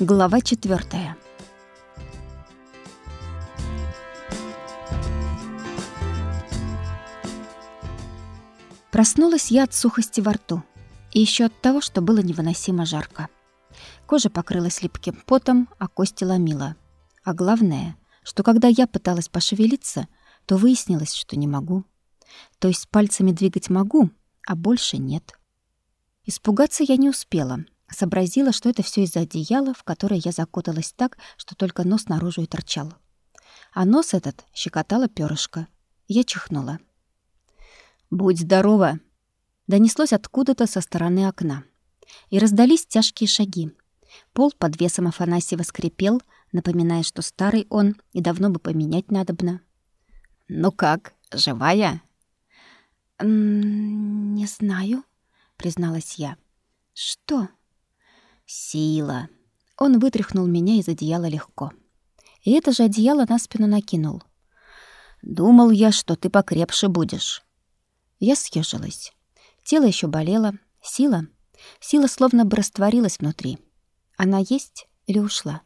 Глава четвертая. Проснулась я от сухости во рту и еще от того, что было невыносимо жарко. Кожа покрылась липким потом, а кости ломила. А главное, что когда я пыталась пошевелиться, то выяснилось, что не могу. То есть пальцами двигать могу, а больше нет. Испугаться я не успела — Сообразила, что это все из-за одеяла, в которое я закуталась так, что только нос наружу и торчал. А нос этот щекотало перышко. Я чихнула. «Будь здорова!» Донеслось откуда-то со стороны окна. И раздались тяжкие шаги. Пол под весом Афанасьева скрипел, напоминая, что старый он и давно бы поменять надобно. «Ну как, живая?» «Не знаю», — призналась я. «Что?» Сила. Он вытряхнул меня из одеяла легко. И это же одеяло на спину накинул. Думал я, что ты покрепше будешь. Я съежилась. Тело еще болело. Сила? Сила словно бы растворилась внутри. Она есть или ушла?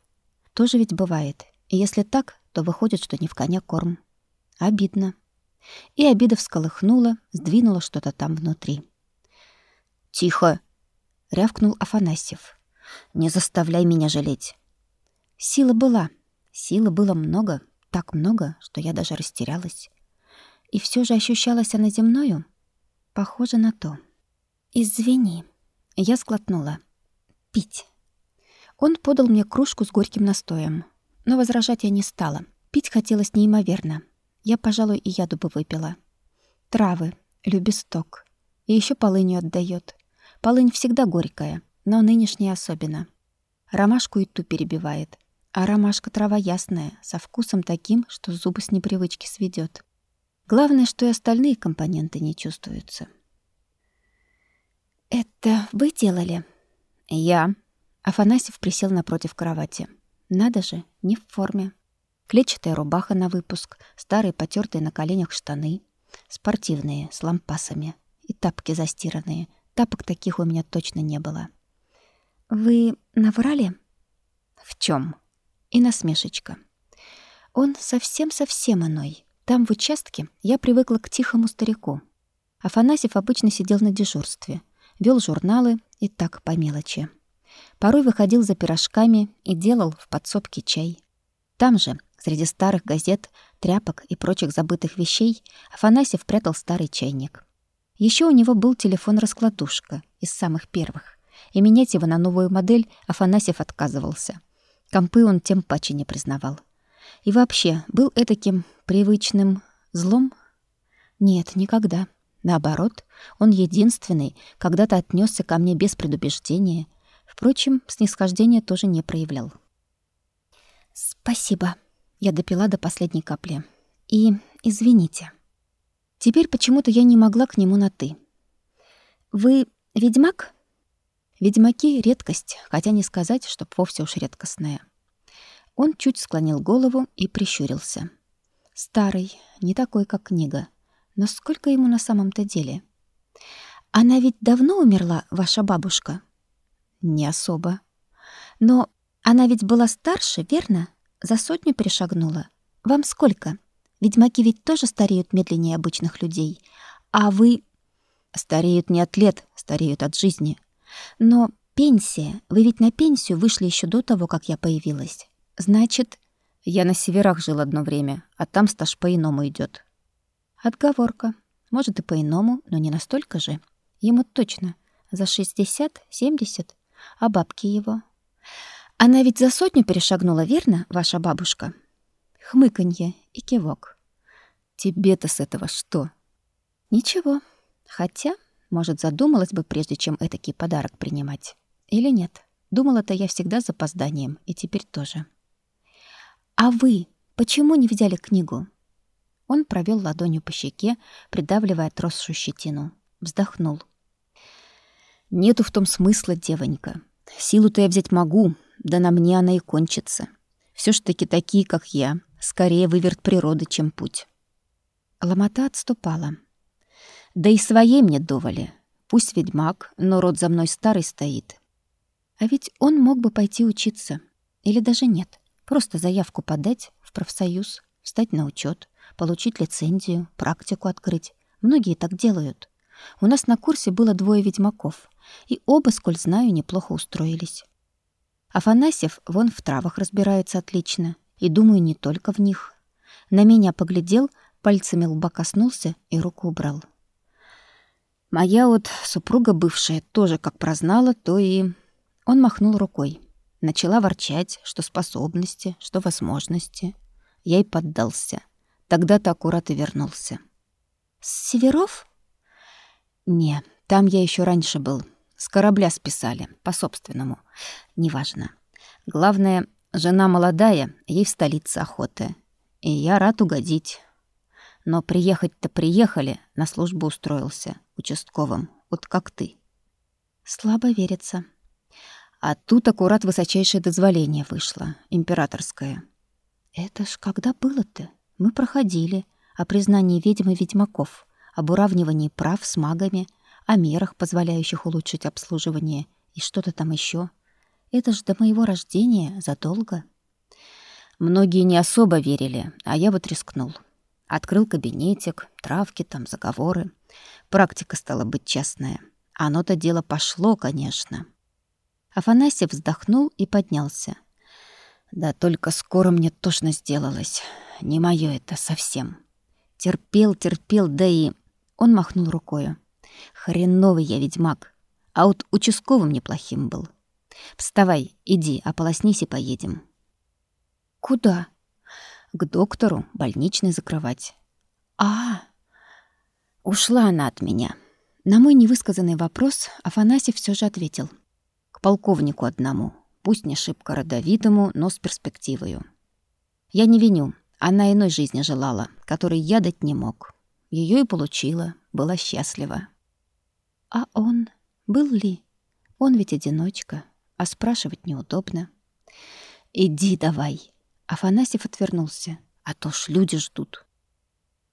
Тоже ведь бывает. И если так, то выходит, что не в коня корм. Обидно. И обида всколыхнула, сдвинула что-то там внутри. «Тихо!» — рявкнул Афанасьев. Не заставляй меня жалеть. Сила была. Силы было много, так много, что я даже растерялась. И все же ощущалась она земною? Похоже на то. Извини. Я сглотнула. Пить. Он подал мне кружку с горьким настоем. Но возражать я не стала. Пить хотелось неимоверно. Я, пожалуй, и яду бы выпила. Травы, любесток. И еще полынью отдает. Полынь всегда горькая но нынешний особенно. Ромашку и ту перебивает. А ромашка трава ясная, со вкусом таким, что зубы с непривычки сведет. Главное, что и остальные компоненты не чувствуются. «Это вы делали?» «Я». Афанасьев присел напротив кровати. «Надо же, не в форме. Клетчатая рубаха на выпуск, старые потертые на коленях штаны, спортивные, с лампасами и тапки застиранные. Тапок таких у меня точно не было». Вы наврали? В чем? И насмешечка. Он совсем-совсем иной. Там в участке я привыкла к тихому старику. Афанасьев обычно сидел на дежурстве, вел журналы и так по мелочи. Порой выходил за пирожками и делал в подсобке чай. Там же, среди старых газет, тряпок и прочих забытых вещей, Афанасьев прятал старый чайник. Еще у него был телефон-раскладушка из самых первых и менять его на новую модель Афанасьев отказывался. Компы он тем паче не признавал. И вообще, был этаким привычным злом? Нет, никогда. Наоборот, он единственный когда-то отнесся ко мне без предубеждения. Впрочем, снисхождения тоже не проявлял. «Спасибо». Я допила до последней капли. «И извините». Теперь почему-то я не могла к нему на «ты». «Вы ведьмак?» Ведьмаки — редкость, хотя не сказать, чтоб вовсе уж редкостная. Он чуть склонил голову и прищурился. Старый, не такой, как книга. Но сколько ему на самом-то деле? Она ведь давно умерла, ваша бабушка? Не особо. Но она ведь была старше, верно? За сотню перешагнула. Вам сколько? Ведьмаки ведь тоже стареют медленнее обычных людей. А вы... Стареют не от лет, стареют от жизни. Но пенсия, вы ведь на пенсию вышли еще до того, как я появилась. Значит, я на северах жил одно время, а там стаж по-иному идет. Отговорка. Может и по-иному, но не настолько же. Ему точно за 60-70, а бабки его. Она ведь за сотню перешагнула, верно, ваша бабушка? Хмыканье и кивок. Тебе-то с этого что? Ничего. Хотя может, задумалась бы, прежде чем этакий подарок принимать. Или нет? Думала-то я всегда с запозданием, и теперь тоже. «А вы почему не взяли книгу?» Он провел ладонью по щеке, придавливая отросшую щетину. Вздохнул. «Нету в том смысла, девонька. Силу-то я взять могу, да на мне она и кончится. Все ж таки такие, как я, скорее выверт природы, чем путь». Ломота отступала. Да и своей мне доволи. Пусть ведьмак, но род за мной старый стоит. А ведь он мог бы пойти учиться. Или даже нет. Просто заявку подать в профсоюз, встать на учет, получить лицензию, практику открыть. Многие так делают. У нас на курсе было двое ведьмаков, и оба, сколь знаю, неплохо устроились. Афанасьев вон в травах разбирается отлично, и, думаю, не только в них. На меня поглядел, пальцами лба коснулся и руку убрал. Моя вот супруга бывшая тоже как прознала, то и... Он махнул рукой. Начала ворчать, что способности, что возможности. Я и поддался. Тогда-то аккурат и вернулся. «С Северов?» «Не, там я еще раньше был. С корабля списали, по-собственному. Неважно. Главное, жена молодая, ей в столице охота. И я рад угодить. Но приехать-то приехали, на службу устроился, участковым, вот как ты. Слабо верится. А тут аккурат высочайшее дозволение вышло, императорское. Это ж когда было-то? Мы проходили о признании ведьм и ведьмаков, об уравнивании прав с магами, о мерах, позволяющих улучшить обслуживание и что-то там еще. Это ж до моего рождения задолго. Многие не особо верили, а я вот рискнул. Открыл кабинетик, травки там, заговоры. Практика стала быть частная. Оно-то дело пошло, конечно. Афанасьев вздохнул и поднялся. Да только скоро мне тошно сделалось. Не моё это совсем. Терпел, терпел, да и... Он махнул рукою. Хреновый я ведьмак. А вот участковым неплохим был. Вставай, иди, ополоснись и поедем. Куда? К доктору, больничный закрывать. А, ушла она от меня. На мой невысказанный вопрос Афанасьев все же ответил — полковнику одному, пусть не шибко родовитому, но с перспективою. Я не виню, она иной жизни желала, которой я дать не мог. Ее и получила, была счастлива. А он был ли? Он ведь одиночка, а спрашивать неудобно. «Иди давай!» Афанасьев отвернулся. «А то ж люди ждут».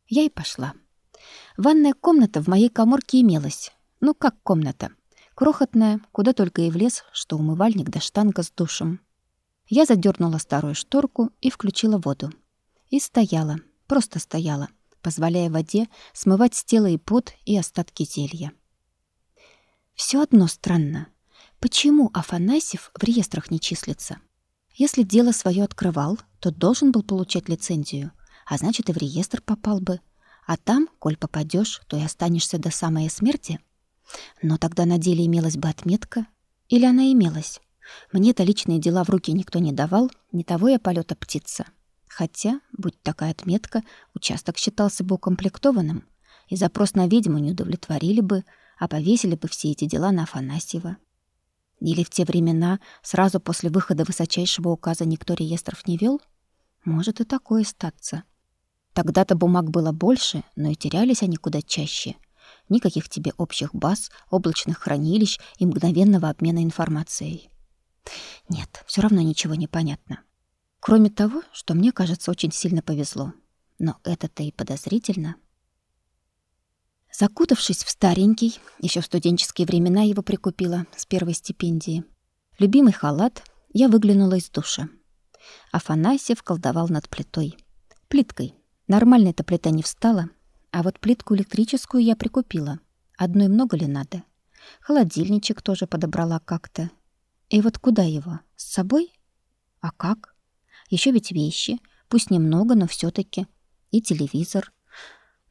Я и пошла. Ванная комната в моей коморке имелась. Ну, как комната? Крохотная, куда только и влез, что умывальник да штанга с душем. Я задернула старую шторку и включила воду. И стояла, просто стояла, позволяя воде смывать с тела и пот, и остатки зелья. Все одно странно. Почему Афанасьев в реестрах не числится? Если дело свое открывал, то должен был получать лицензию, а значит, и в реестр попал бы. А там, коль попадешь, то и останешься до самой смерти — но тогда на деле имелась бы отметка. Или она имелась? Мне-то личные дела в руки никто не давал, не того я полета птица. Хотя, будь такая отметка, участок считался бы укомплектованным, и запрос на ведьму не удовлетворили бы, а повесили бы все эти дела на Афанасьева. Или в те времена, сразу после выхода высочайшего указа никто реестров не вел? Может и такое статься. Тогда-то бумаг было больше, но и терялись они куда чаще — Никаких тебе общих баз, облачных хранилищ и мгновенного обмена информацией. Нет, все равно ничего не понятно. Кроме того, что мне кажется, очень сильно повезло. Но это-то и подозрительно. Закутавшись в старенький, еще в студенческие времена его прикупила с первой стипендии, любимый халат, я выглянула из душа. Афанасьев колдовал над плитой. Плиткой. Нормальная-то плита не встала, а вот плитку электрическую я прикупила. Одной много ли надо? Холодильничек тоже подобрала как-то. И вот куда его? С собой? А как? Еще ведь вещи, пусть немного, но все таки И телевизор.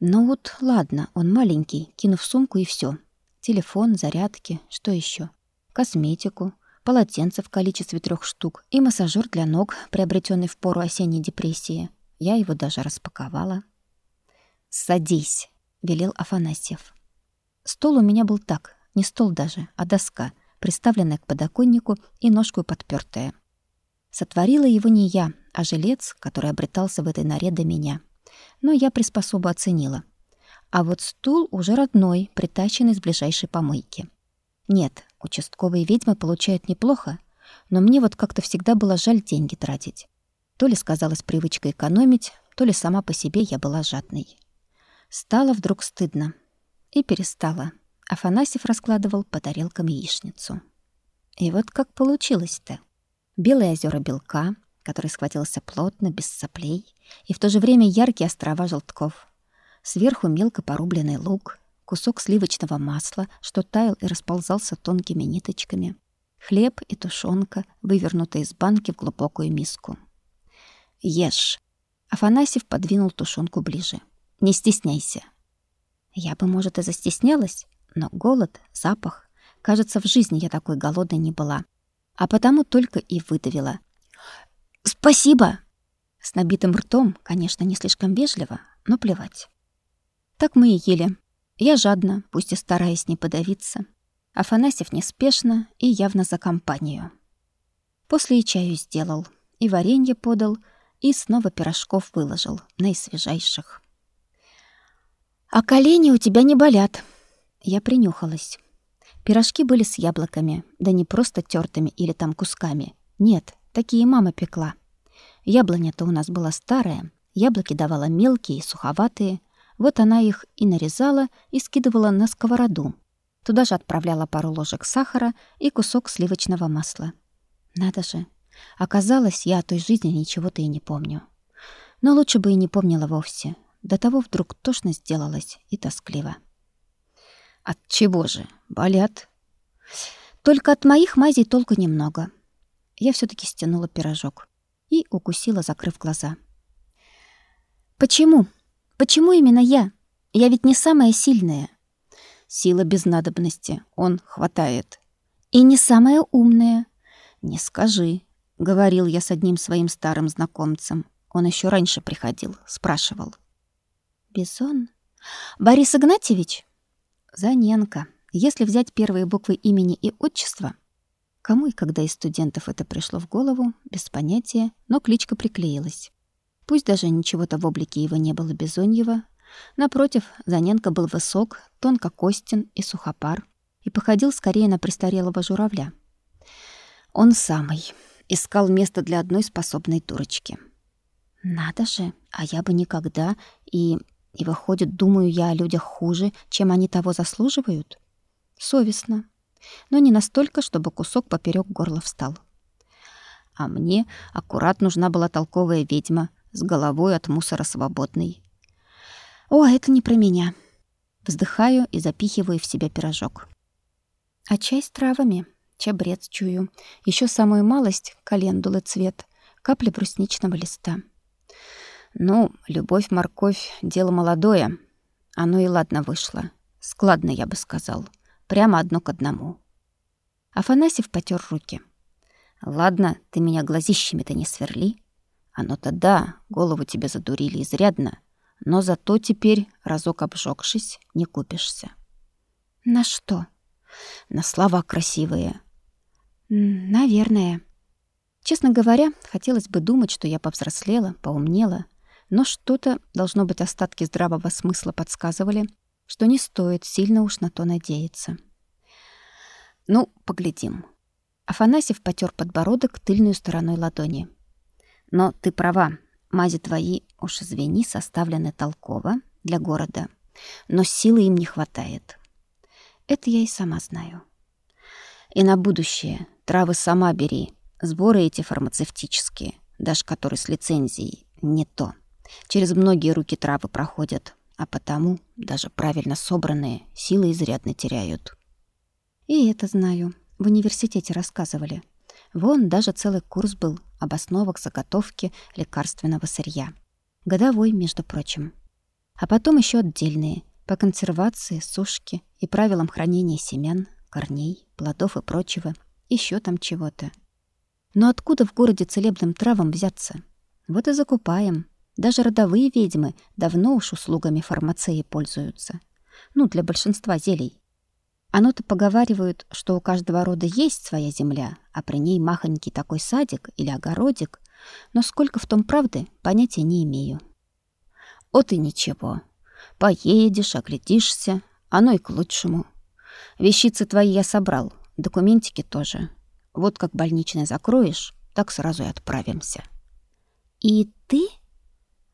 Ну вот, ладно, он маленький, кинув сумку и все. Телефон, зарядки, что еще? Косметику, полотенце в количестве трех штук и массажер для ног, приобретенный в пору осенней депрессии. Я его даже распаковала. «Садись», — велел Афанасьев. Стол у меня был так, не стол даже, а доска, приставленная к подоконнику и ножку подпертая. Сотворила его не я, а жилец, который обретался в этой норе до меня. Но я приспособу оценила. А вот стул уже родной, притащенный с ближайшей помойки. Нет, участковые ведьмы получают неплохо, но мне вот как-то всегда было жаль деньги тратить. То ли сказалась привычка экономить, то ли сама по себе я была жадной. Стало вдруг стыдно. И перестало. Афанасьев раскладывал по тарелкам яичницу. И вот как получилось-то. Белые озера белка, который схватился плотно, без соплей, и в то же время яркие острова желтков. Сверху мелко порубленный лук, кусок сливочного масла, что таял и расползался тонкими ниточками, хлеб и тушенка, вывернутые из банки в глубокую миску. «Ешь!» Афанасьев подвинул тушенку ближе. «Не стесняйся!» Я бы, может, и застеснялась, но голод, запах... Кажется, в жизни я такой голодной не была. А потому только и выдавила. «Спасибо!» С набитым ртом, конечно, не слишком вежливо, но плевать. Так мы и ели. Я жадно, пусть и стараясь не подавиться. Афанасьев неспешно и явно за компанию. После и чаю сделал, и варенье подал, и снова пирожков выложил, наисвежайших. «А колени у тебя не болят». Я принюхалась. Пирожки были с яблоками, да не просто тертыми или там кусками. Нет, такие мама пекла. Яблоня-то у нас была старая, яблоки давала мелкие и суховатые. Вот она их и нарезала, и скидывала на сковороду. Туда же отправляла пару ложек сахара и кусок сливочного масла. Надо же. Оказалось, я о той жизни ничего-то и не помню. Но лучше бы и не помнила вовсе. До того вдруг тошно сделалось и тоскливо. От чего же? Болят? Только от моих мазей толку немного. Я все таки стянула пирожок и укусила, закрыв глаза. Почему? Почему именно я? Я ведь не самая сильная. Сила без надобности, он хватает. И не самая умная. Не скажи, говорил я с одним своим старым знакомцем. Он еще раньше приходил, спрашивал. Бизон? Борис Игнатьевич? Заненко. Если взять первые буквы имени и отчества, кому и когда из студентов это пришло в голову, без понятия, но кличка приклеилась. Пусть даже ничего-то в облике его не было Бизоньева, напротив, Заненко был высок, тонко костен и сухопар и походил скорее на престарелого журавля. Он самый искал место для одной способной дурочки. Надо же, а я бы никогда и и выходит, думаю я о людях хуже, чем они того заслуживают? Совестно. Но не настолько, чтобы кусок поперек горла встал. А мне аккурат нужна была толковая ведьма с головой от мусора свободной. О, это не про меня. Вздыхаю и запихиваю в себя пирожок. А чай с травами, чабрец чую. Еще самую малость — календулы цвет, капли брусничного листа. Ну, любовь-морковь — дело молодое. Оно и ладно вышло. Складно, я бы сказал. Прямо одно к одному. Афанасьев потер руки. «Ладно, ты меня глазищами-то не сверли. Оно-то да, голову тебе задурили изрядно. Но зато теперь, разок обжегшись, не купишься». «На что?» «На слова красивые». «Наверное». Честно говоря, хотелось бы думать, что я повзрослела, поумнела, но что-то, должно быть, остатки здравого смысла подсказывали, что не стоит сильно уж на то надеяться. Ну, поглядим. Афанасьев потер подбородок тыльной стороной ладони. Но ты права, мази твои, уж извини, составлены толково для города, но силы им не хватает. Это я и сама знаю. И на будущее травы сама бери, сборы эти фармацевтические, даже которые с лицензией, не то. Через многие руки травы проходят, а потому даже правильно собранные силы изрядно теряют. И это знаю. В университете рассказывали. Вон даже целый курс был об основах заготовки лекарственного сырья. Годовой, между прочим. А потом еще отдельные по консервации, сушке и правилам хранения семян, корней, плодов и прочего. Еще там чего-то. Но откуда в городе целебным травам взяться? Вот и закупаем, даже родовые ведьмы давно уж услугами фармацеи пользуются. Ну, для большинства зелий. Оно-то поговаривают, что у каждого рода есть своя земля, а при ней махонький такой садик или огородик, но сколько в том правды, понятия не имею. От и ничего. Поедешь, оглядишься, оно и к лучшему. Вещицы твои я собрал, документики тоже. Вот как больничный закроешь, так сразу и отправимся. И ты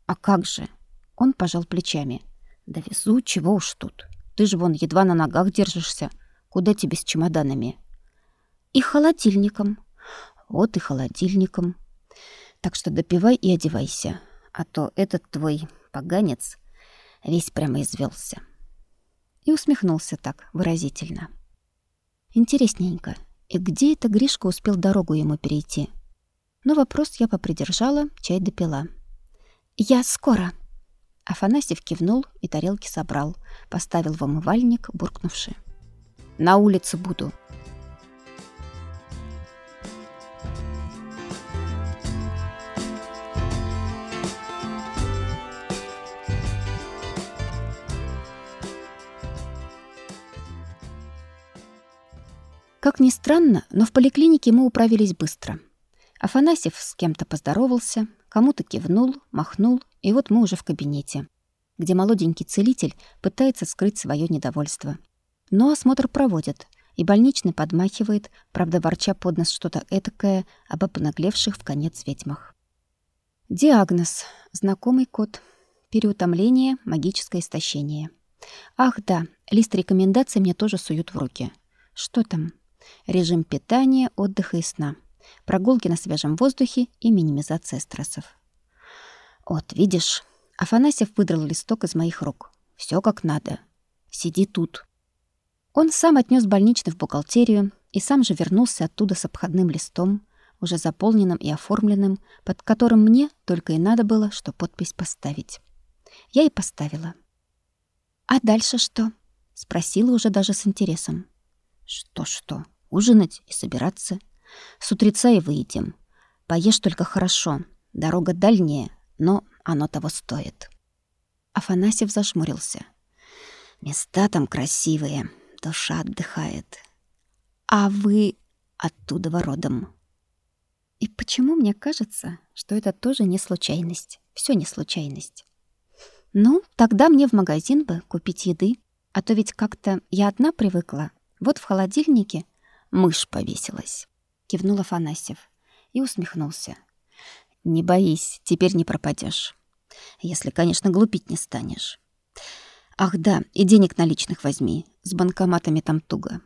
а как же? Он пожал плечами. Да везу, чего уж тут. Ты же вон едва на ногах держишься. Куда тебе с чемоданами? И холодильником. Вот и холодильником. Так что допивай и одевайся, а то этот твой поганец весь прямо извелся. И усмехнулся так выразительно. Интересненько, и где это Гришка успел дорогу ему перейти? Но вопрос я попридержала, чай допила. «Я скоро». Афанасьев кивнул и тарелки собрал, поставил в умывальник, буркнувши. «На улице буду». Как ни странно, но в поликлинике мы управились быстро. Афанасьев с кем-то поздоровался, кому-то кивнул, махнул, и вот мы уже в кабинете, где молоденький целитель пытается скрыть свое недовольство. Но осмотр проводят, и больничный подмахивает, правда, ворча под нос что-то этакое об обнаглевших в конец ведьмах. Диагноз. Знакомый код. Переутомление, магическое истощение. Ах, да, лист рекомендаций мне тоже суют в руки. Что там? Режим питания, отдыха и сна. Прогулки на свежем воздухе и минимизация стрессов. Вот, видишь, Афанасьев выдрал листок из моих рук. Все как надо. Сиди тут. Он сам отнес больничный в бухгалтерию и сам же вернулся оттуда с обходным листом, уже заполненным и оформленным, под которым мне только и надо было, что подпись поставить. Я и поставила. «А дальше что?» — спросила уже даже с интересом. «Что-что? ужинать и собираться. С утреца и выйдем. Поешь только хорошо. Дорога дальняя, но оно того стоит. Афанасьев зашмурился. Места там красивые, душа отдыхает. А вы оттуда родом. И почему мне кажется, что это тоже не случайность? Все не случайность. Ну, тогда мне в магазин бы купить еды, а то ведь как-то я одна привыкла. Вот в холодильнике Мышь повесилась. Кивнул Афанасьев и усмехнулся. Не боись, теперь не пропадешь. Если, конечно, глупить не станешь. Ах да, и денег наличных возьми. С банкоматами там туго.